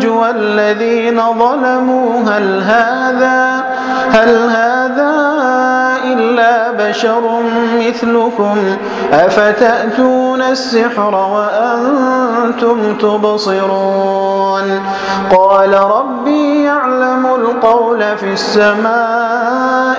النجوى الذين ظلموا هل هذا هل هذا إلا بشر مثلكم؟ أفتأتون السحر وأنتم تبصرون؟ قال ربي يعلم القول في السماء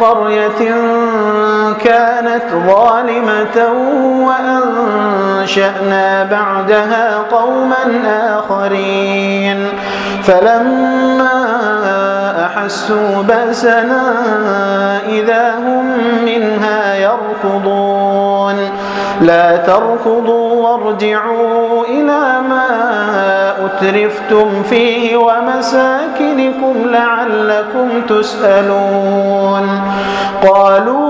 قرية كانت ظالمة وأنشأنا بعدها قوما آخرين. فلما أحسوا بأسنا إذا هم منها يركضون. لا تركضوا وارجعوا إلى ما أترفتم فيه ومساكنكم لعلكم تسألون. قالوا